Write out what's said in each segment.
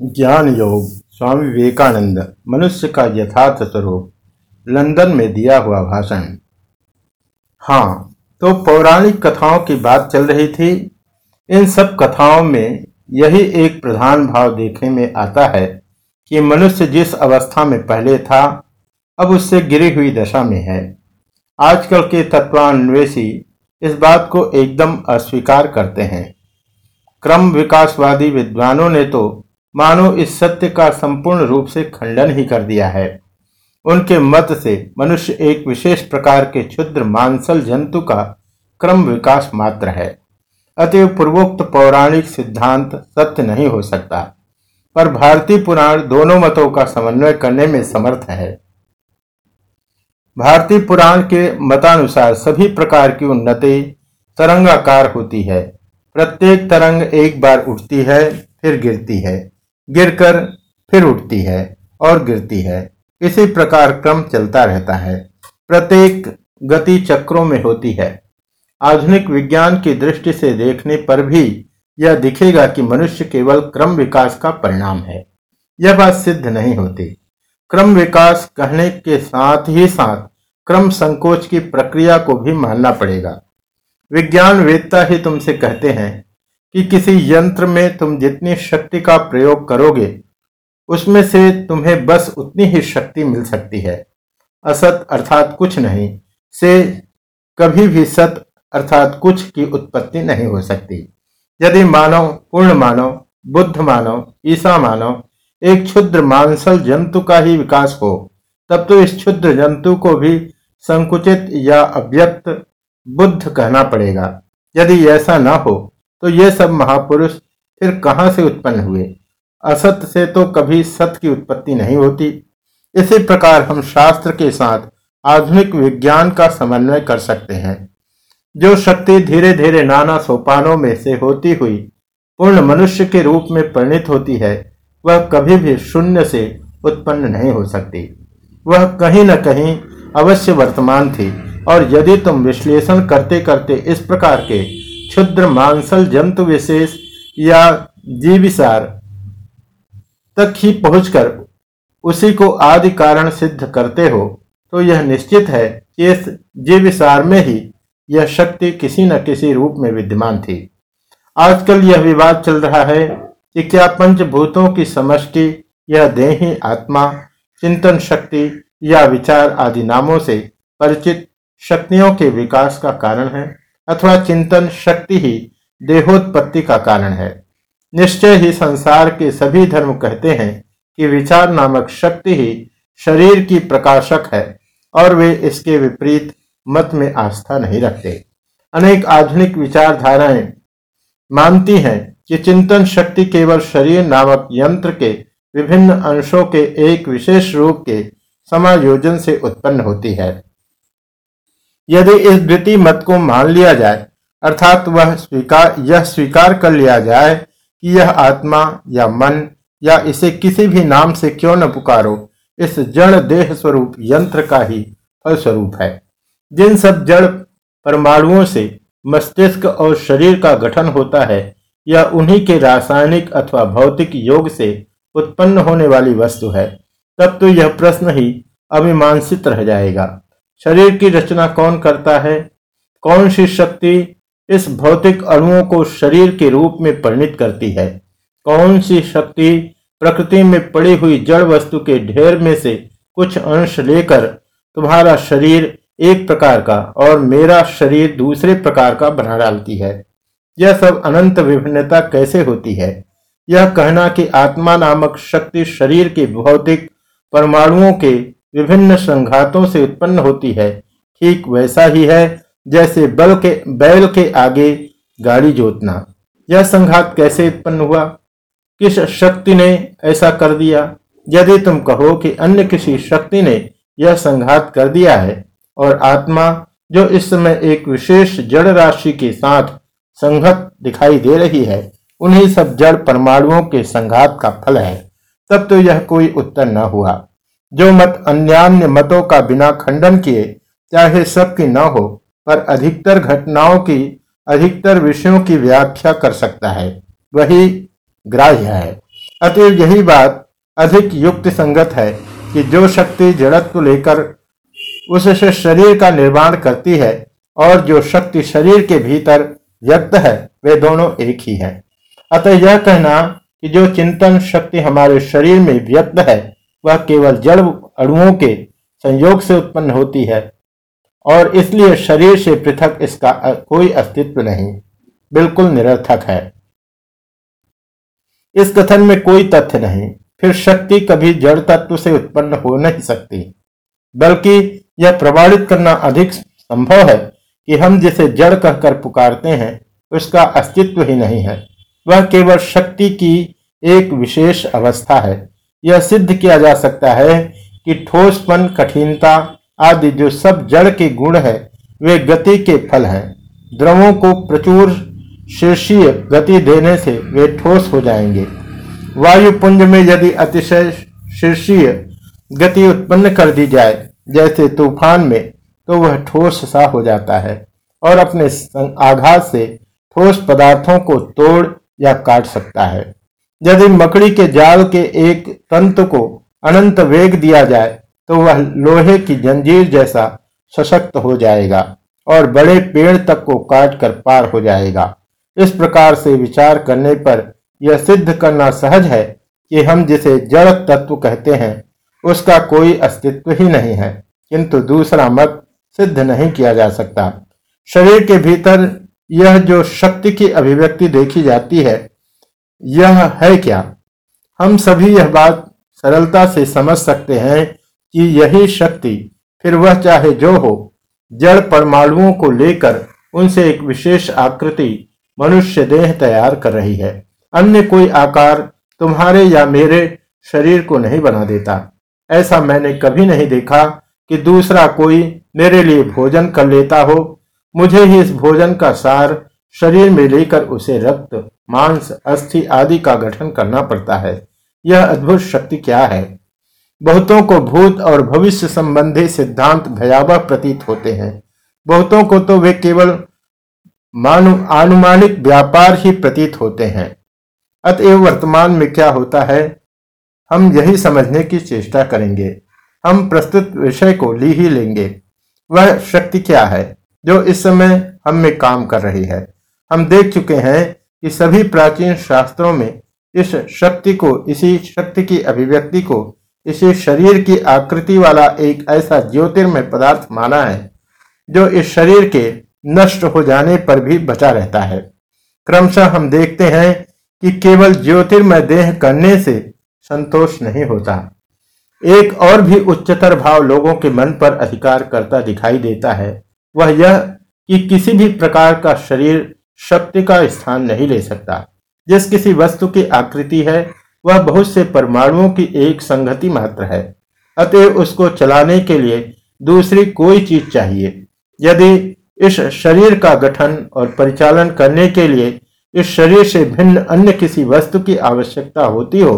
ज्ञान योग स्वामी विवेकानंद मनुष्य का यथार्थ स्वरूप, लंदन में दिया हुआ भाषण। हाँ तो पौराणिक कथाओं की बात चल रही थी। इन सब कथाओं में यही एक प्रधान भाव देखने में आता है कि मनुष्य जिस अवस्था में पहले था, अब उससे गिरी हुई दशा में है। आजकल के तत्वान्वेषी इस बात को एकदम अस्वीकार करते हैं। क्रम विकासवादी विद्वानों ने तो मानो इस सत्य का संपूर्ण रूप से खंडन ही कर दिया है। उनके मत से मनुष्य एक विशेष प्रकार के क्षुद्र मांसल जंतु का क्रम विकास मात्र है। अतएव पूर्वोक्त पौराणिक सिद्धांत सत्य नहीं हो सकता, पर भारतीय पुराण दोनों मतों का समन्वय करने में समर्थ है। भारतीय पुराण के मतानुसार सभी प्रकार की उन्नति तरंगाकार होती है। प्रत्येक तरंग एक बार उठती है, फिर गिरती है। गिरकर फिर उठती है और गिरती है। इसी प्रकार क्रम चलता रहता है। प्रत्येक गति चक्रों में होती है। आधुनिक विज्ञान की दृष्टि से देखने पर भी यह दिखेगा कि मनुष्य केवल क्रम विकास का परिणाम है। यह बात सिद्ध नहीं होती। क्रम विकास कहने के साथ ही साथ क्रम संकोच की प्रक्रिया को भी मानना पड़ेगा। विज्ञान वेदता ही तुमसे कहते हैं कि किसी यंत्र में तुम जितनी शक्ति का प्रयोग करोगे, उसमें से तुम्हें बस उतनी ही शक्ति मिल सकती है। असत अर्थात कुछ नहीं, से कभी भी सत अर्थात कुछ की उत्पत्ति नहीं हो सकती। यदि मानव, पूर्ण मानव, बुद्ध मानव, ईसा मानव, एक क्षुद्र मांसल जंतु का ही विकास हो, तब तो इस क्षुद्र जंतु को भी संकुचित या अव्यक्त बुद्ध कहना पड़ेगा। यदि ऐसा ना हो तो ये सब महापुरुष फिर कहाँ से उत्पन्न हुए? असत से तो कभी सत की उत्पत्ति नहीं होती। इसी प्रकार हम शास्त्र के साथ आधुनिक विज्ञान का समन्वय कर सकते हैं। जो शक्ति धीरे धीरे नाना सोपानों में से होती हुई पूर्ण मनुष्य के रूप में परिणित होती है, वह कभी भी शून्य से उत्पन्न नहीं हो सकती। वह कहीं न कहीं अवश्य वर्तमान थी, और यदि तुम विश्लेषण करते करते इस प्रकार के क्षुद्र मांसल जंतु विशेष या जीविसार तक ही पहुंचकर उसी को आदि कारण सिद्ध करते हो तो यह निश्चित है कि इस जीविसार में ही यह शक्ति किसी न किसी रूप में विद्यमान थी। आजकल यह विवाद चल रहा है कि क्या पंचभूतों की समष्टि, यह देही आत्मा, चिंतन शक्ति या विचार आदि नामों से परिचित शक्तियों के विकास का कारण है? अथवा चिंतन शक्ति ही देहोत्पत्ति का कारण है। निश्चय ही संसार के सभी धर्म कहते हैं कि विचार नामक शक्ति ही शरीर की प्रकाशक है और वे इसके विपरीत मत में आस्था नहीं रखते। अनेक आधुनिक विचारधाराएँ मानती हैं कि चिंतन शक्ति केवल शरीर नामक यंत्र के विभिन्न अंशों के एक विशेष रूप के समायोजन से उत्पन्न होती है। यदि इस द्वितीय मत को मान लिया जाए, अर्थात वह स्वीकार, यह स्वीकार कर लिया जाए कि यह आत्मा या मन या इसे किसी भी नाम से क्यों न पुकारो, इस जड़ देह स्वरूप यंत्र का ही फलस्वरूप है। जिन सब जड़ परमाणुओं से मस्तिष्क और शरीर का गठन होता है, यह उन्हीं के रासायनिक अथवा भौतिक योग से उत्पन्न होने वाली वस्तु है। तब तो यह प्रश्न ही अमीमांसित रह जाएगा। शरीर की रचना कौन करता है? कौन सी शक्ति इस भौतिक अणुओं को शरीर के रूप में परिणित करती है? कौन सी शक्ति प्रकृति में पड़ी हुई जड़ वस्तु के ढेर में से कुछ अंश लेकर तुम्हारा शरीर एक प्रकार का और मेरा शरीर दूसरे प्रकार का बना डालती है? यह सब अनंत विभिन्नता कैसे होती है? यह कहना कि आत्मा नामक शक्ति शरीर के भौतिक परमाणुओं के विभिन्न संघातों से उत्पन्न होती है। ठीक वैसा ही है, जैसे बल के, बैल के आगे गाड़ी जोतना। यह संघात कैसे उत्पन्न हुआ? किस शक्ति ने ऐसा कर दिया? यदि तुम कहो कि अन्य किसी शक्ति ने यह संघात कर दिया है, और आत्मा, जो इस समय एक विशेष जड़ राशि के साथ संघत दिखाई दे रही है, उन्हीं सब जड़ परमाणुओं के संघात का फल है। तब तो यह कोई उत्तर न हुआ। जो मत अन्यान्य मतों का बिना खंडन किए, चाहे सबकी न हो, पर अधिकतर घटनाओं की, अधिकतर विषयों की व्याख्या कर सकता है। वही ग्राह्य है। अतएव यही बात अधिक युक्त संगत है कि जो शक्ति जड़त्व लेकर उससे शरीर का निर्माण करती है, और जो शक्ति शरीर के भीतर व्यक्त है, वे दोनों एक ही है। अतः यह कहना कि जो चिंतन शक्ति हमारे शरीर में व्यक्त है वह केवल जड़ अणुओं के संयोग से उत्पन्न होती है और इसलिए शरीर से पृथक इसका कोई अस्तित्व नहीं, बिल्कुल निरर्थक है। इस कथन में कोई तथ्य नहीं, फिर शक्ति कभी जड़ तत्व से उत्पन्न हो नहीं सकती, बल्कि यह प्रमाणित करना अधिक संभव है कि हम जिसे जड़ कहकर पुकारते हैं, उसका अस्तित्व ही नहीं है। वह केवल शक्ति की एक विशेष अवस्था है। यह सिद्ध किया जा सकता है कि ठोसपन कठिनता आदि जो सब जड़ के गुण है, वे गति के फल हैं। द्रवों को प्रचुर शीर्षीय गति देने से वे ठोस हो जाएँगे। वायुपुंज में यदि अतिशय शीर्षीय गति उत्पन्न कर दी जाए, जैसे तूफ़ान में तो वह ठोस सा हो जाता है और अपने आघात से ठोस पदार्थों को तोड़ या काट सकता है। यदि मकड़ी के जाल के एक तंतु को अनंत वेग दिया जाए तो वह लोहे की जंजीर जैसा सशक्त हो जाएगा और बड़े पेड़ तक को काट कर पार हो जाएगा। इस प्रकार से विचार करने पर यह सिद्ध करना सहज है कि हम जिसे जड़ तत्व कहते हैं, उसका कोई अस्तित्व ही नहीं है, किंतु दूसरा मत सिद्ध नहीं किया जा सकता। शरीर के भीतर यह जो शक्ति की अभिव्यक्ति देखी जाती है, यह है क्या? हम सभी यह बात सरलता से समझ सकते हैं कि यही शक्ति, फिर वह चाहे जो हो, जड़ परमाणुओं को लेकर उनसे एक विशेष आकृति, मनुष्य देह तैयार कर रही है। अन्य कोई आकार तुम्हारे या मेरे शरीर को नहीं बना देता। ऐसा मैंने कभी नहीं देखा कि दूसरा कोई मेरे लिए भोजन कर लेता हो। मुझे ही इस भोजन का सार शरीर में लेकर उसे रक्त, मांस, अस्थि आदि का गठन करना पड़ता है। यह अद्भुत शक्ति क्या है? बहुतों को भूत और भविष्य संबंधी सिद्धांत भयावह प्रतीत होते हैं। बहुतों को तो वे केवल मानु, आनुमानिक व्यापार ही प्रतीत होते हैं। अतएव वर्तमान में क्या होता है? हम यही समझने की चेष्टा करेंगे। हम प्रस्तुत विषय को ली ही लेंगे। वह शक्ति क्या है, जो इस समय हम में काम कर रही है? हम देख चुके हैं कि सभी प्राचीन शास्त्रों में इस शक्ति को, इसी शक्ति की अभिव्यक्ति को, इसी शरीर की आकृति वाला एक ऐसा ज्योतिर्मय पदार्थ माना है, जो इस शरीर के नष्ट हो जाने पर भी बचा रहता है। क्रमशः हम देखते हैं कि केवल ज्योतिर्मय देह करने से संतोष नहीं होता। एक और भी उच्चतर भाव लोगों के मन पर अधिकार करता दिखाई देता है, वह यह कि किसी भी प्रकार का शरीर शक्ति का स्थान नहीं ले सकता। जिस किसी वस्तु की आकृति है, वह बहुत से परमाणुओं की एक संगति मात्र है। अतएव उसको चलाने के लिए दूसरी कोई चीज़ चाहिए। यदि इस शरीर का गठन और परिचालन करने के लिए इस शरीर से भिन्न अन्य किसी वस्तु की आवश्यकता होती हो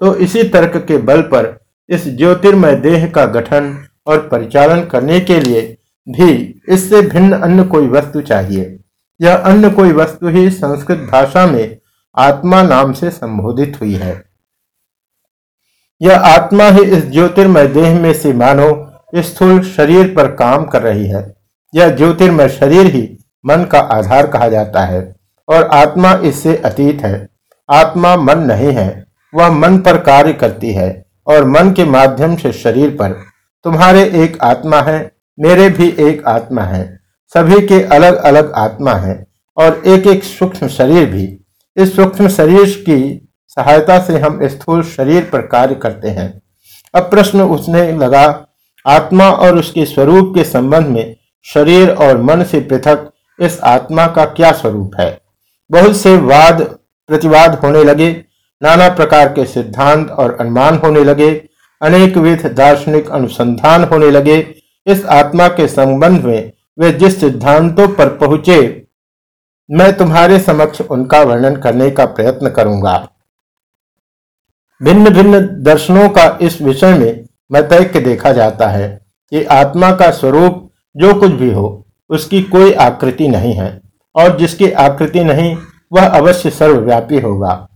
तो इसी तर्क के बल पर इस ज्योतिर्मय देह का गठन और परिचालन करने के लिए भी इससे भिन्न अन्य कोई वस्तु चाहिए। यह अन्य कोई वस्तु ही संस्कृत भाषा में आत्मा नाम से संबोधित हुई है। यह आत्मा ही इस ज्योतिर्मय देह में से मानो स्थूल शरीर पर काम कर रही है। यह ज्योतिर्मय शरीर ही मन का आधार कहा जाता है और आत्मा इससे अतीत है। आत्मा मन नहीं है, वह मन पर कार्य करती है और मन के माध्यम से शरीर पर, तुम्हारे एक आत्मा है, मेरे भी एक आत्मा है। सभी के अलग अलग आत्मा है और एक एक सूक्ष्म शरीर भी। इस सूक्ष्म शरीर की सहायता से हम स्थूल शरीर पर कार्य करते हैं। अब प्रश्न उसने लगा, आत्मा और उसके स्वरूप के संबंध में शरीर और मन से पृथक इस आत्मा का क्या स्वरूप है? बहुत से वाद, प्रतिवाद होने लगे, नाना प्रकार के सिद्धांत और अनुमान होने लगे, अनेक विध दार्शनिक अनुसंधान होने लगे। इस आत्मा के संबंध में वे जिस सिद्धांतों पर पहुँचे, मैं तुम्हारे समक्ष उनका वर्णन करने का प्रयत्न करूँगा। भिन्न भिन्न दर्शनों का इस विषय में मतैक्य देखा जाता है कि आत्मा का स्वरूप जो कुछ भी हो, उसकी कोई आकृति नहीं है, और जिसकी आकृति नहीं, वह अवश्य सर्वव्यापी होगा।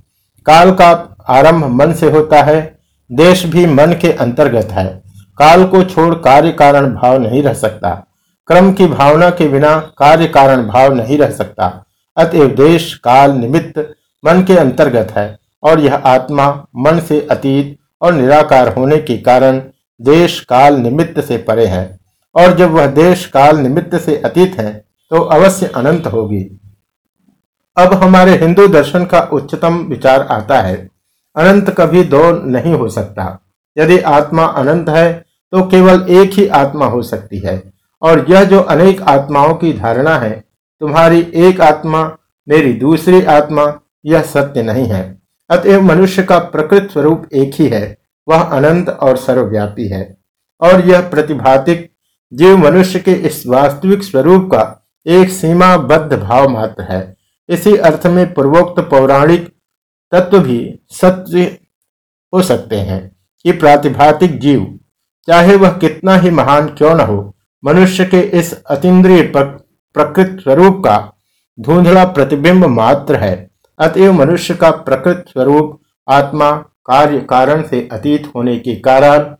काल का आरंभ मन से होता है, देश भी मन के अंतर्गत है। काल को छोड़ कार्य कारण भाव नहीं रह सकता। क्रम की भावना के बिना कार्य कारण भाव नहीं रह सकता। अतएव देश, काल, निमित्त मन के अंतर्गत है और यह आत्मा मन से अतीत और निराकार होने के कारण देश, काल, निमित्त से परे है। और जब वह देश, काल, निमित्त से अतीत है तो अवश्य अनंत होगी। अब हमारे हिंदू दर्शन का उच्चतम विचार आता है, अनंत कभी दो नहीं हो सकता। यदि आत्मा अनंत है तो केवल एक ही आत्मा हो सकती है। और यह जो अनेक आत्माओं की धारणा है, तुम्हारी एक आत्मा, मेरी दूसरी आत्मा, यह सत्य नहीं है। अतएव मनुष्य का प्रकृत स्वरूप एक ही है, वह अनंत और सर्वव्यापी है। और यह प्रतिभातिक जीव मनुष्य के इस वास्तविक स्वरूप का एक सीमाबद्ध भाव मात्र है। इसी अर्थ में पूर्वोक्त पौराणिक तत्व भी सत्य हो सकते हैं कि प्रातिभातिक जीव, चाहे वह कितना ही महान क्यों न हो मनुष्य के इस अतीन्द्रिय प्रकृत स्वरूप का धुंधला प्रतिबिंब मात्र है। अतएव मनुष्य का प्रकृत स्वरूप आत्मा कार्य कारण से अतीत होने के कारण,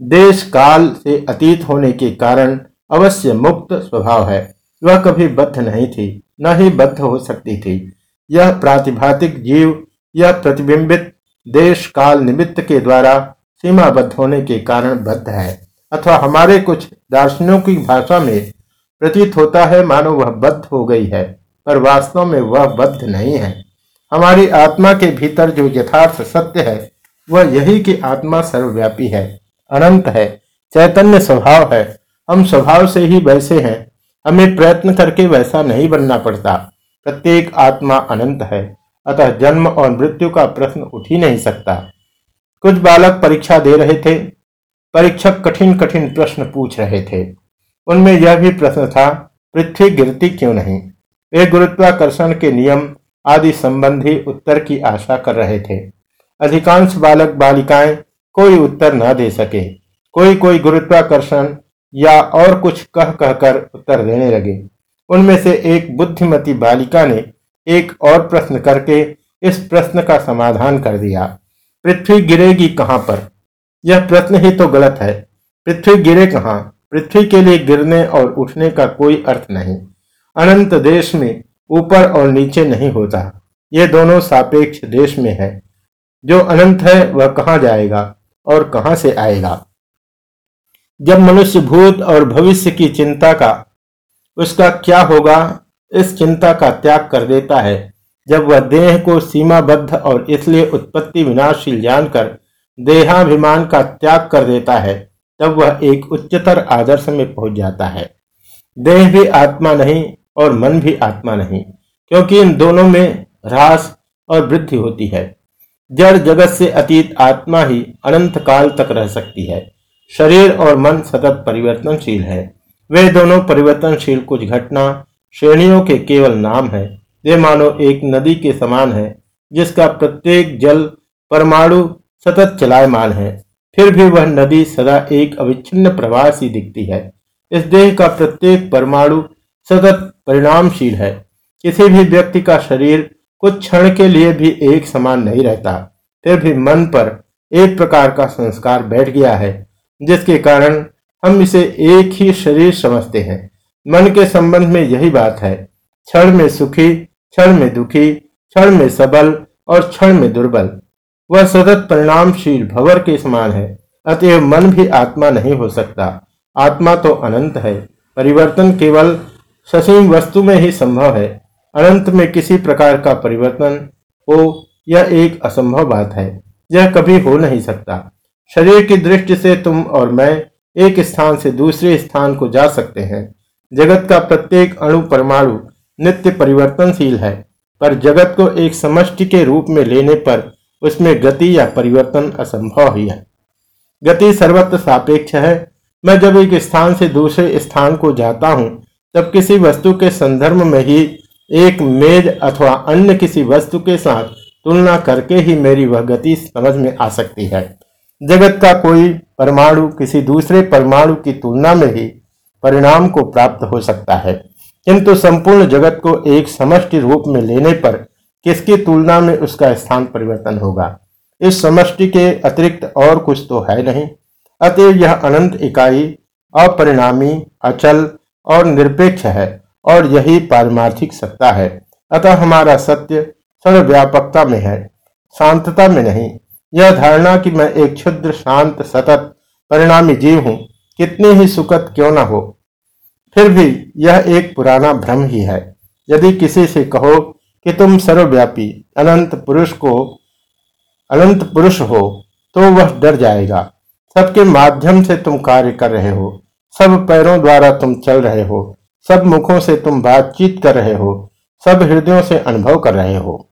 देश काल से अतीत होने के कारण अवश्य मुक्त स्वभाव है। वह कभी बद्ध नहीं थी, न ही बद्ध हो सकती थी। यह प्रातिभातिक जीव, यह प्रतिबिंबित देश काल निमित्त के द्वारा सीमाबद्ध होने के कारण बद्ध है। अथवा हमारे कुछ दार्शनिकों की भाषा में प्रतीत होता है, मानो वह बद्ध हो गई है, पर वास्तव में वह बद्ध नहीं है। हमारी आत्मा के भीतर जो यथार्थ सत्य है, वह यही कि आत्मा सर्वव्यापी है, अनंत है, चैतन्य स्वभाव है। हम स्वभाव से ही वैसे हैं, हमें प्रयत्न करके वैसा नहीं बनना पड़ता। प्रत्येक आत्मा अनंत है, अतः जन्म और मृत्यु का प्रश्न उठ ही नहीं सकता। कुछ बालक परीक्षा दे रहे थे परीक्षक कठिन कठिन प्रश्न पूछ रहे थे। उनमें यह भी प्रश्न था, पृथ्वी गिरती क्यों नहीं? वे गुरुत्वाकर्षण के नियम आदि संबंधी उत्तर की आशा कर रहे थे। अधिकांश बालक बालिकाएँ कोई उत्तर न दे सके। कोई कोई गुरुत्वाकर्षण या और कुछ कह कहकर उत्तर देने लगे। उनमें से एक बुद्धिमती बालिका ने एक और प्रश्न करके इस प्रश्न का समाधान कर दिया। पृथ्वी गिरेगी कहाँ पर? यह प्रश्न ही तो गलत है। पृथ्वी गिरे कहाँ? पृथ्वी के लिए गिरने और उठने का कोई अर्थ नहीं। अनंत देश में ऊपर और नीचे नहीं होता। ये दोनों सापेक्ष देश में है। जो अनंत है, वह कहाँ जाएगा और कहाँ से आएगा? जब मनुष्य भूत और भविष्य की चिंता का, उसका क्या होगा? इस चिंता का त्याग कर देता है। जब वह देह को सीमाबद्ध और इसलिए उत्पत्ति विनाशील जानकर देहाभिमान का त्याग कर देता है, तब वह एक उच्चतर आदर्श में पहुँच जाता है। देह भी आत्मा नहीं और मन भी आत्मा नहीं, क्योंकि इन दोनों में ह्रास और वृद्धि होती है। जड़ जगत से अतीत आत्मा ही अनंत काल तक रह सकती है। शरीर और मन सतत परिवर्तनशील है। वे दोनों परिवर्तनशील कुछ घटना श्रेणियों के केवल नाम है। वे मानो एक नदी के समान है, जिसका प्रत्येक जल परमाणु सतत चलायमान है, फिर भी वह नदी सदा एक अविच्छिन्न प्रवाह सी दिखती है। इस देह का प्रत्येक परमाणु सतत परिणामशील है। किसी भी व्यक्ति का शरीर कुछ क्षण के लिए भी एक समान नहीं रहता, फिर भी मन पर एक प्रकार का संस्कार बैठ गया है, जिसके कारण हम इसे एक ही शरीर समझते हैं। मन के संबंध में यही बात है, क्षण में सुखी, क्षण में दुखी, क्षण में सबल और क्षण में दुर्बल। वह सतत परिणामशील भवर के समान है, अतएव मन भी आत्मा नहीं हो सकता। आत्मा तो अनंत है, परिवर्तन केवल ससीम वस्तु में ही संभव है। अनंत में किसी प्रकार का परिवर्तन हो यह एक असंभव बात है, यह कभी हो नहीं सकता। शरीर की दृष्टि से तुम और मैं एक स्थान से दूसरे स्थान को जा सकते हैं। जगत का प्रत्येक अणु परमाणु नित्य परिवर्तनशील है, पर जगत को एक समष्टि के रूप में लेने पर उसमें गति या परिवर्तन असंभव ही है। गति सर्वत्र सापेक्ष है। मैं जब एक स्थान से दूसरे स्थान को जाता हूँ, तब किसी वस्तु के संदर्भ में ही एक मेज अथवा अन्य किसी वस्तु के साथ तुलना करके ही मेरी वह गति समझ में आ सकती है। जगत का कोई परमाणु किसी दूसरे परमाणु की तुलना में ही परिणाम को प्राप्त हो सकता है। किंतु संपूर्ण जगत को एक समष्टि रूप में लेने पर किसकी तुलना में उसका स्थान परिवर्तन होगा? इस समष्टि के अतिरिक्त और कुछ तो है नहीं। अतएव यह अनंत इकाई, अपरिणामी, अचल और निरपेक्ष है और यही पारमार्थिक सत्ता है। अतः हमारा सत्य सर्वव्यापकता में है, शांतता में नहीं। यह धारणा कि मैं एक क्षुद्र, शांत, सतत, परिणामी जीव हूँ, कितनी ही सुखद क्यों ना हो। फिर भी यह एक पुराना भ्रम ही है। यदि किसी से कहो कि तुम सर्वव्यापी अनंत पुरुष को अनंत पुरुष हो तो वह डर जाएगा। सबके माध्यम से तुम कार्य कर रहे हो, सब पैरों द्वारा तुम चल रहे हो, सब मुखों से तुम बातचीत कर रहे हो, सब हृदयों से अनुभव कर रहे हो।